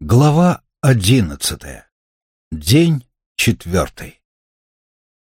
Глава одиннадцатая. День четвертый.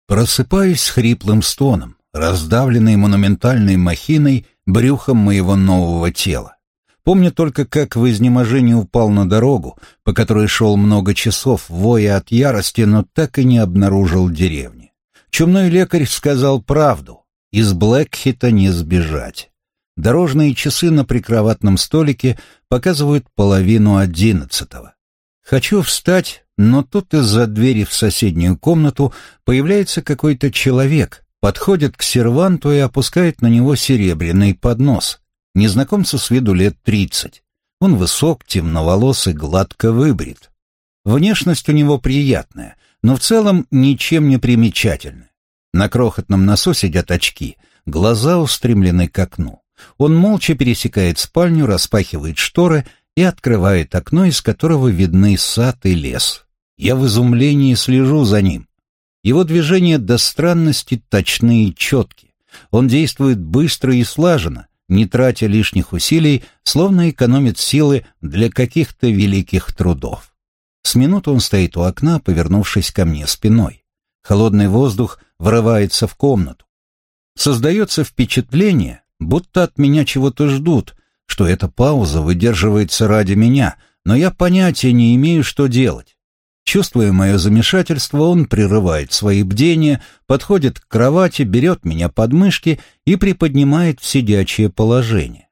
Просыпаюсь с хриплым стоном, раздавленный монументальной махиной брюхом моего нового тела. Помню только, как в изнеможении упал на дорогу, по которой шел много часов, воя от ярости, но так и не обнаружил деревни. Чумной лекарь сказал правду, из Блэкхита не сбежать. Дорожные часы на прикроватном столике показывают половину одиннадцатого. Хочу встать, но тут из-за двери в соседнюю комнату появляется какой-то человек, подходит к серванту и опускает на него серебряный поднос. Незнакомцу с виду лет тридцать. Он высок, темноволосый, гладко выбрит. Внешность у него приятная, но в целом ничем не примечательная. На крохотном носу сидят очки, глаза устремлены к окну. Он молча пересекает спальню, распахивает шторы и открывает окно, из которого видны сад и лес. Я в изумлении слежу за ним. Его движения до странности точны и четки. Он действует быстро и слаженно, не тратя лишних усилий, словно экономит силы для каких-то великих трудов. С минуту он стоит у окна, повернувшись ко мне спиной. Холодный воздух врывается в комнату. Создается впечатление, будто от меня чего-то ждут, что эта пауза выдерживается ради меня, но я понятия не имею, что делать. Чувствуя мое замешательство, он прерывает свои бдения, подходит к кровати, берет меня под мышки и приподнимает в сидячее положение.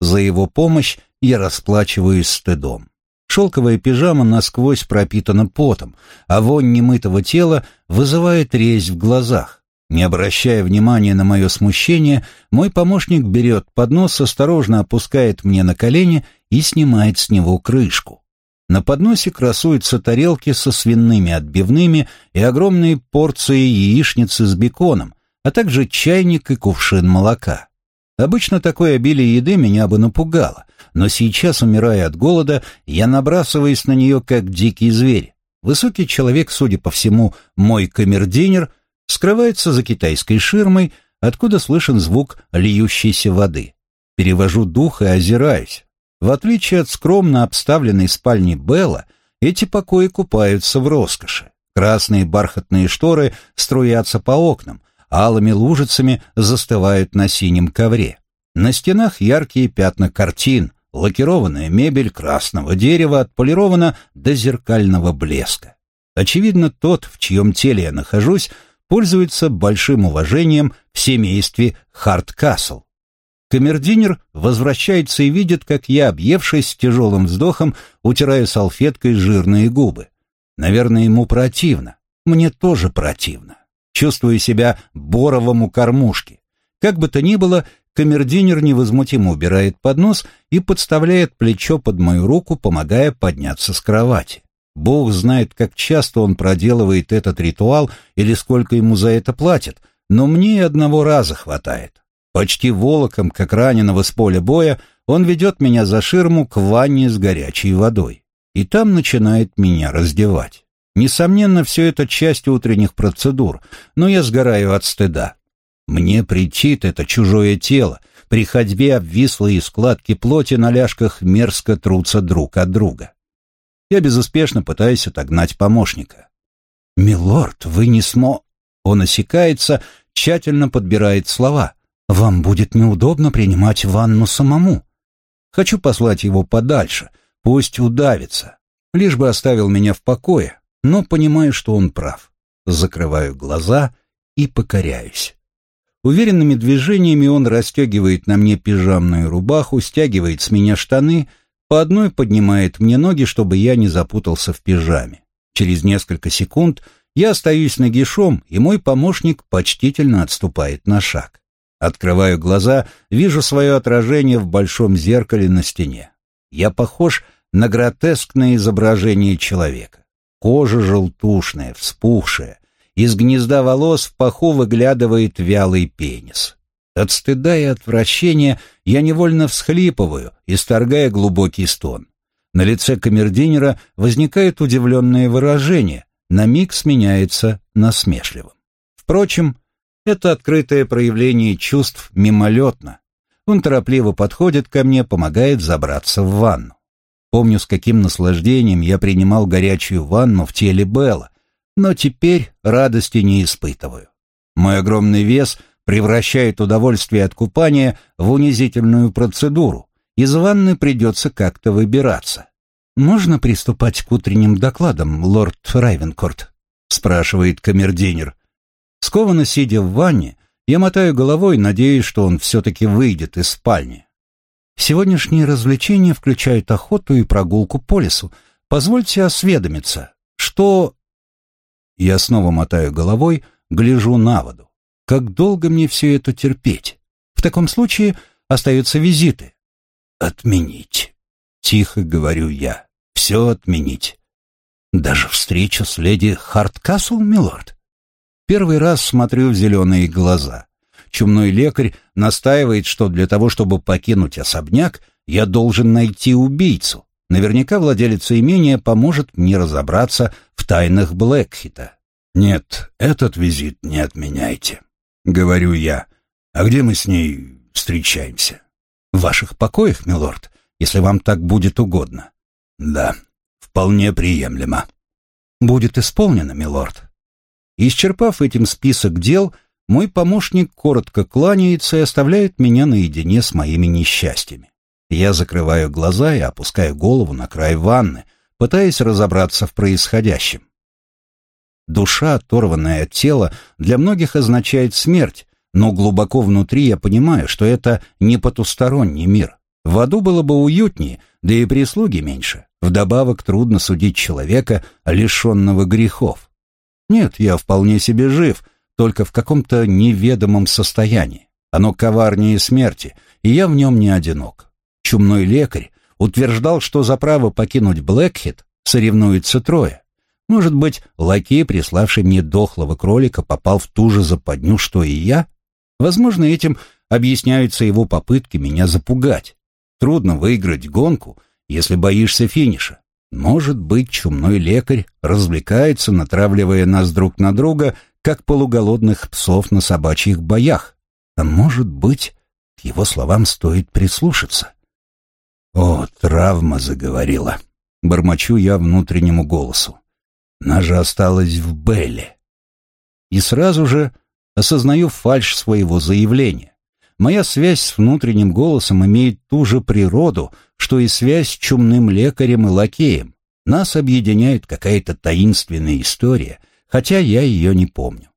За его помощь я расплачиваюсь стыдом. Шелковая пижама насквозь пропитана потом, а вонь немытого тела вызывает резь в глазах. Не обращая внимания на мое смущение, мой помощник берет поднос, осторожно опускает мне на колени и снимает с него крышку. На подносе красуются тарелки со свиными отбивными и огромные порции яичницы с беконом, а также чайник и кувшин молока. Обычно такое обилие еды меня бы напугало, но сейчас, умирая от голода, я набрасываюсь на нее, как дикий зверь. Высокий человек, судя по всему, мой камердинер — скрывается за китайской ширмой, откуда слышен звук льющейся воды. Перевожу дух и озираюсь. В отличие от скромно обставленной спальни Белла, эти покои купаются в роскоши. Красные бархатные шторы струятся по окнам, алыми лужицами застывают на синем ковре. На стенах яркие пятна картин, лакированная мебель красного дерева отполирована до зеркального блеска. Очевидно, тот, в чьем теле я нахожусь, пользуется большим уважением в семействе Харткасл. Камердинер возвращается и видит, как я, объевшись тяжелым вздохом, утираю салфеткой жирные губы. Наверное, ему противно. Мне тоже противно. Чувствую себя боровым у кормушки. Как бы то ни было, камердинер невозмутимо убирает поднос и подставляет плечо под мою руку, помогая подняться с кровати. Бог знает, как часто он проделывает этот ритуал или сколько ему за это платят, но мне и одного раза хватает. Почти волоком, как раненого с поля боя, он ведет меня за ширму к ванне с горячей водой. И там начинает меня раздевать. Несомненно, все это часть утренних процедур, но я сгораю от стыда. Мне претит это чужое тело, при ходьбе обвислые складки плоти на ляжках мерзко трутся друг от друга. Я безуспешно пытаюсь отогнать помощника. «Милорд, вы не смо...» Он осекается, тщательно подбирает слова. «Вам будет неудобно принимать ванну самому». Хочу послать его подальше, пусть удавится, лишь бы оставил меня в покое, но понимаю, что он прав. Закрываю глаза и покоряюсь. Уверенными движениями он расстегивает на мне пижамную рубаху, стягивает с меня штаны — по одной поднимает мне ноги, чтобы я не запутался в пижаме. Через несколько секунд я остаюсь нагишом, и мой помощник почтительно отступает на шаг. Открываю глаза, вижу свое отражение в большом зеркале на стене. Я похож на гротескное изображение человека. Кожа желтушная, вспухшая. Из гнезда волос в паху выглядывает вялый пенис. От стыда и отвращения я невольно всхлипываю, исторгая глубокий стон. На лице камердинера возникает удивленное выражение, на миг сменяется насмешливым. Впрочем, это открытое проявление чувств мимолетно. Он торопливо подходит ко мне, помогает забраться в ванну. Помню, с каким наслаждением я принимал горячую ванну в теле Белла, но теперь радости не испытываю. Мой огромный вес превращает удовольствие от купания в унизительную процедуру. Из ванны придется как-то выбираться. «Можно приступать к утренним докладам, лорд Райвенкорт?» — спрашивает камердинер. Скованно сидя в ванне, я мотаю головой, надеясь, что он все-таки выйдет из спальни. Сегодняшние развлечения включают охоту и прогулку по лесу. Позвольте осведомиться, что... Я снова мотаю головой, гляжу на воду. Как долго мне все это терпеть? В таком случае остаются визиты. Отменить. Тихо говорю я. Все отменить. Даже встречу с леди Харткасл, милорд? Первый раз смотрю в зеленые глаза. Чумной лекарь настаивает, что для того, чтобы покинуть особняк, я должен найти убийцу. Наверняка владелец имения поможет мне разобраться в тайнах Блэкхита. «Нет, этот визит не отменяйте», — говорю я. «А где мы с ней встречаемся?» «В ваших покоях, милорд, если вам так будет угодно». «Да, вполне приемлемо». «Будет исполнено, милорд». Исчерпав этим список дел, мой помощник коротко кланяется и оставляет меня наедине с моими несчастьями. Я закрываю глаза и опускаю голову на край ванны, пытаясь разобраться в происходящем. Душа, оторванная от тела, для многих означает смерть, но глубоко внутри я понимаю, что это не потусторонний мир. В аду было бы уютнее, да и прислуги меньше. Вдобавок трудно судить человека, лишенного грехов. Нет, я вполне себе жив, только в каком-то неведомом состоянии. Оно коварнее смерти, и я в нем не одинок. Чумной лекарь утверждал, что за право покинуть Блэкхит соревнуется трое. Может быть, лакей, приславший мне дохлого кролика, попал в ту же западню, что и я? Возможно, этим объясняются его попытки меня запугать. Трудно выиграть гонку, если боишься финиша. Может быть, чумной лекарь развлекается, натравливая нас друг на друга, как полуголодных псов на собачьих боях. А может быть, к его словам стоит прислушаться. «О, травма заговорила!» — бормочу я внутреннему голосу. Же осталась в Белле. И сразу же осознаю фальшь своего заявления. Моя связь с внутренним голосом имеет ту же природу, что и связь с чумным лекарем и лакеем. Нас объединяет какая-то таинственная история, хотя я ее не помню.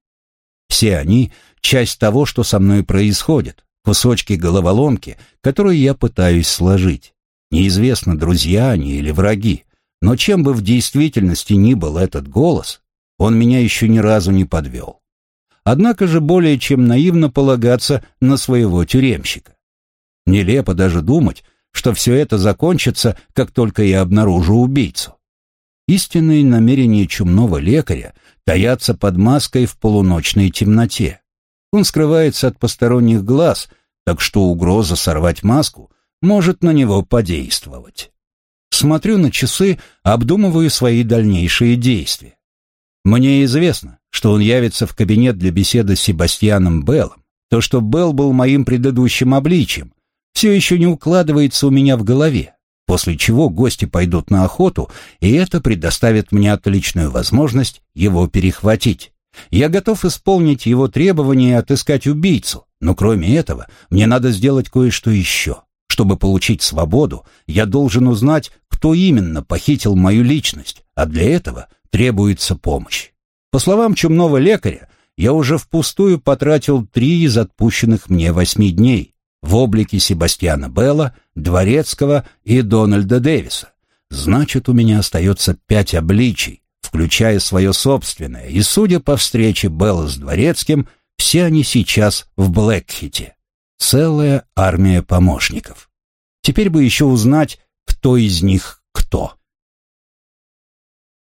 Все они — часть того, что со мной происходит, кусочки головоломки, которые я пытаюсь сложить. Неизвестно, друзья они или враги. Но чем бы в действительности ни был этот голос, он меня еще ни разу не подвел. Однако же более чем наивно полагаться на своего тюремщика. Нелепо даже думать, что все это закончится, как только я обнаружу убийцу. Истинные намерения чумного лекаря таятся под маской в полуночной темноте. Он скрывается от посторонних глаз, так что угроза сорвать маску может на него подействовать. Смотрю на часы, обдумываю свои дальнейшие действия. Мне известно, что он явится в кабинет для беседы с Себастьяном Беллом. То, что Белл был моим предыдущим обличием, все еще не укладывается у меня в голове, после чего гости пойдут на охоту, и это предоставит мне отличную возможность его перехватить. Я готов исполнить его требования и отыскать убийцу, но кроме этого мне надо сделать кое-что еще. Чтобы получить свободу, я должен узнать, кто именно похитил мою личность, а для этого требуется помощь. По словам чумного лекаря, я уже впустую потратил три из отпущенных мне восьми дней в облике Себастьяна Белла, Дворецкого и Дональда Дэвиса. Значит, у меня остается пять обличий, включая свое собственное, и, судя по встрече Белла с Дворецким, все они сейчас в Блэкхите. Целая армия помощников. Теперь бы еще узнать, кто из них кто.